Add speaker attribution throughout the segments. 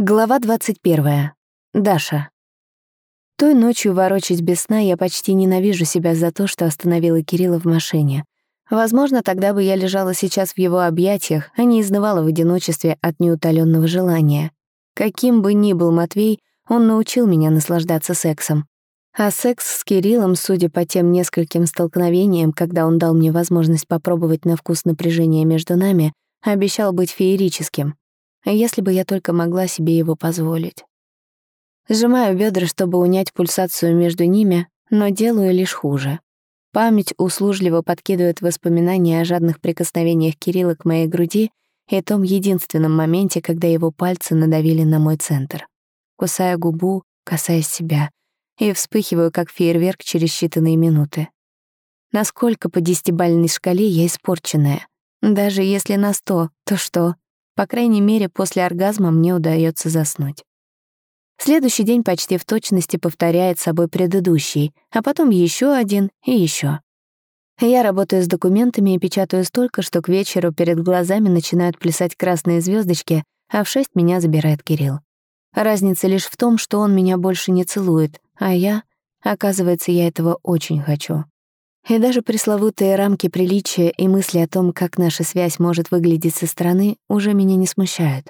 Speaker 1: Глава 21. Даша. Той ночью, ворочаясь без сна, я почти ненавижу себя за то, что остановила Кирилла в машине. Возможно, тогда бы я лежала сейчас в его объятиях, а не изнывала в одиночестве от неутоленного желания. Каким бы ни был Матвей, он научил меня наслаждаться сексом. А секс с Кириллом, судя по тем нескольким столкновениям, когда он дал мне возможность попробовать на вкус напряжения между нами, обещал быть феерическим если бы я только могла себе его позволить. Сжимаю бедра, чтобы унять пульсацию между ними, но делаю лишь хуже. Память услужливо подкидывает воспоминания о жадных прикосновениях Кирилла к моей груди и том единственном моменте, когда его пальцы надавили на мой центр. Кусая губу, касаясь себя, и вспыхиваю, как фейерверк через считанные минуты. Насколько по десятибальной шкале я испорченная? Даже если на сто, то что? По крайней мере, после оргазма мне удается заснуть. Следующий день почти в точности повторяет собой предыдущий, а потом еще один и еще. Я работаю с документами и печатаю столько, что к вечеру перед глазами начинают плясать красные звездочки, а в шесть меня забирает Кирилл. Разница лишь в том, что он меня больше не целует, а я, оказывается, я этого очень хочу. И даже пресловутые рамки приличия и мысли о том, как наша связь может выглядеть со стороны, уже меня не смущают.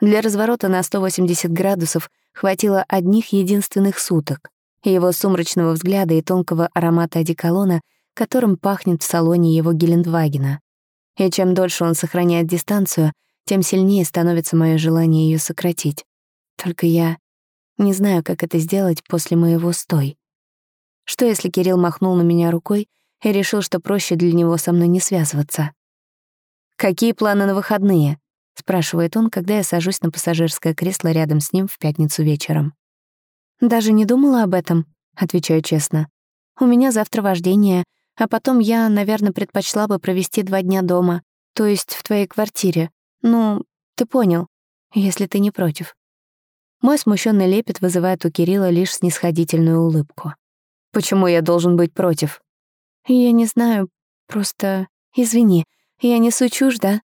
Speaker 1: Для разворота на 180 градусов хватило одних единственных суток, его сумрачного взгляда и тонкого аромата одеколона, которым пахнет в салоне его Гелендвагена. И чем дольше он сохраняет дистанцию, тем сильнее становится мое желание ее сократить. Только я не знаю, как это сделать после моего «стой». Что, если Кирилл махнул на меня рукой и решил, что проще для него со мной не связываться? «Какие планы на выходные?» — спрашивает он, когда я сажусь на пассажирское кресло рядом с ним в пятницу вечером. «Даже не думала об этом», — отвечаю честно. «У меня завтра вождение, а потом я, наверное, предпочла бы провести два дня дома, то есть в твоей квартире. Ну, ты понял, если ты не против». Мой смущенный лепет вызывает у Кирилла лишь снисходительную улыбку. Почему я должен быть против? Я не знаю, просто... Извини, я несу чушь, да?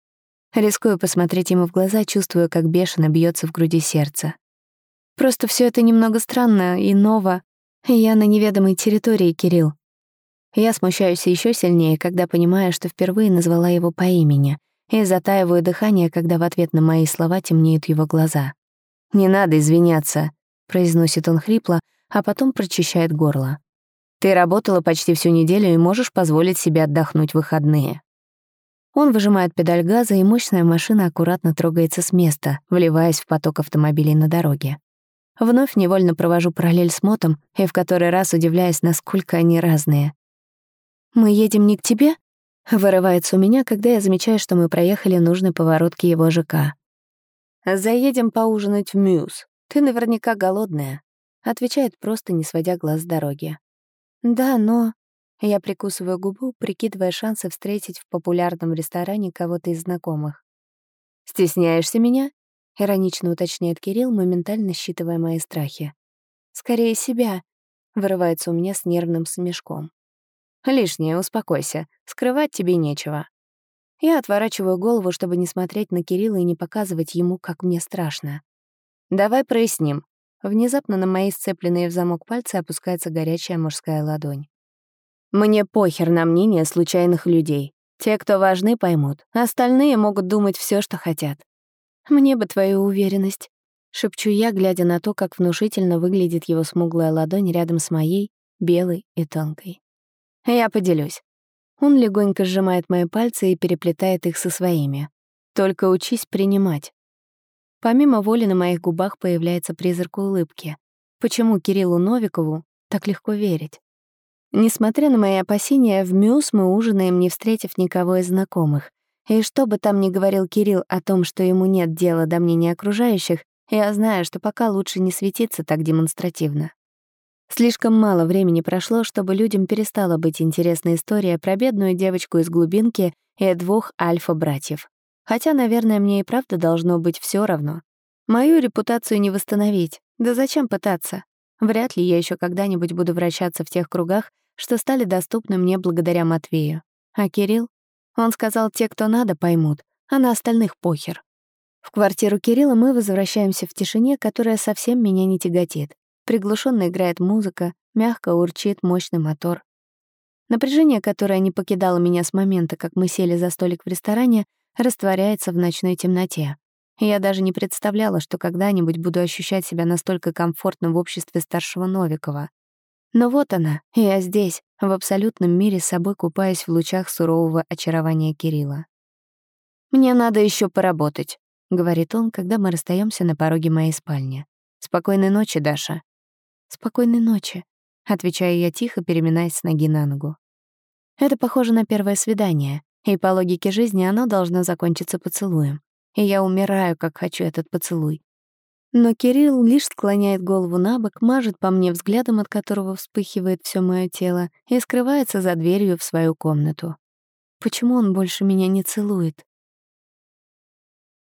Speaker 1: Рискую посмотреть ему в глаза, чувствую, как бешено бьется в груди сердце. Просто все это немного странно и ново. Я на неведомой территории, Кирилл. Я смущаюсь еще сильнее, когда понимаю, что впервые назвала его по имени, и затаиваю дыхание, когда в ответ на мои слова темнеют его глаза. «Не надо извиняться», — произносит он хрипло, а потом прочищает горло. Ты работала почти всю неделю и можешь позволить себе отдохнуть в выходные». Он выжимает педаль газа, и мощная машина аккуратно трогается с места, вливаясь в поток автомобилей на дороге. Вновь невольно провожу параллель с мотом и в который раз удивляюсь, насколько они разные. «Мы едем не к тебе?» — вырывается у меня, когда я замечаю, что мы проехали нужный поворот к его ЖК. «Заедем поужинать в Мюз. Ты наверняка голодная», — отвечает просто, не сводя глаз с дороги. «Да, но...» Я прикусываю губу, прикидывая шансы встретить в популярном ресторане кого-то из знакомых. «Стесняешься меня?» — иронично уточняет Кирилл, моментально считывая мои страхи. «Скорее себя», — вырывается у меня с нервным смешком. «Лишнее, успокойся. Скрывать тебе нечего». Я отворачиваю голову, чтобы не смотреть на Кирилла и не показывать ему, как мне страшно. «Давай проясним. Внезапно на мои сцепленные в замок пальцы опускается горячая мужская ладонь. Мне похер на мнение случайных людей. Те, кто важны, поймут. Остальные могут думать все, что хотят. Мне бы твою уверенность. Шепчу я, глядя на то, как внушительно выглядит его смуглая ладонь рядом с моей, белой и тонкой. Я поделюсь. Он легонько сжимает мои пальцы и переплетает их со своими. Только учись принимать. Помимо воли на моих губах появляется призрак улыбки. Почему Кириллу Новикову так легко верить? Несмотря на мои опасения, в Мюс мы ужинаем, не встретив никого из знакомых. И что бы там ни говорил Кирилл о том, что ему нет дела до мнения окружающих, я знаю, что пока лучше не светиться так демонстративно. Слишком мало времени прошло, чтобы людям перестала быть интересна история про бедную девочку из глубинки и двух альфа-братьев. Хотя, наверное, мне и правда должно быть все равно. Мою репутацию не восстановить. Да зачем пытаться? Вряд ли я еще когда-нибудь буду вращаться в тех кругах, что стали доступны мне благодаря Матвею. А Кирилл? Он сказал, те, кто надо, поймут, а на остальных похер. В квартиру Кирилла мы возвращаемся в тишине, которая совсем меня не тяготит. Приглушенно играет музыка, мягко урчит мощный мотор. Напряжение, которое не покидало меня с момента, как мы сели за столик в ресторане, растворяется в ночной темноте. Я даже не представляла, что когда-нибудь буду ощущать себя настолько комфортно в обществе старшего Новикова. Но вот она, я здесь, в абсолютном мире с собой купаясь в лучах сурового очарования Кирилла. «Мне надо еще поработать», — говорит он, когда мы расстаемся на пороге моей спальни. «Спокойной ночи, Даша». «Спокойной ночи», — отвечаю я тихо, переминаясь с ноги на ногу. Это похоже на первое свидание, и по логике жизни оно должно закончиться поцелуем. И я умираю, как хочу этот поцелуй. Но Кирилл лишь склоняет голову на бок, мажет по мне взглядом, от которого вспыхивает все мое тело, и скрывается за дверью в свою комнату. Почему он больше меня не целует?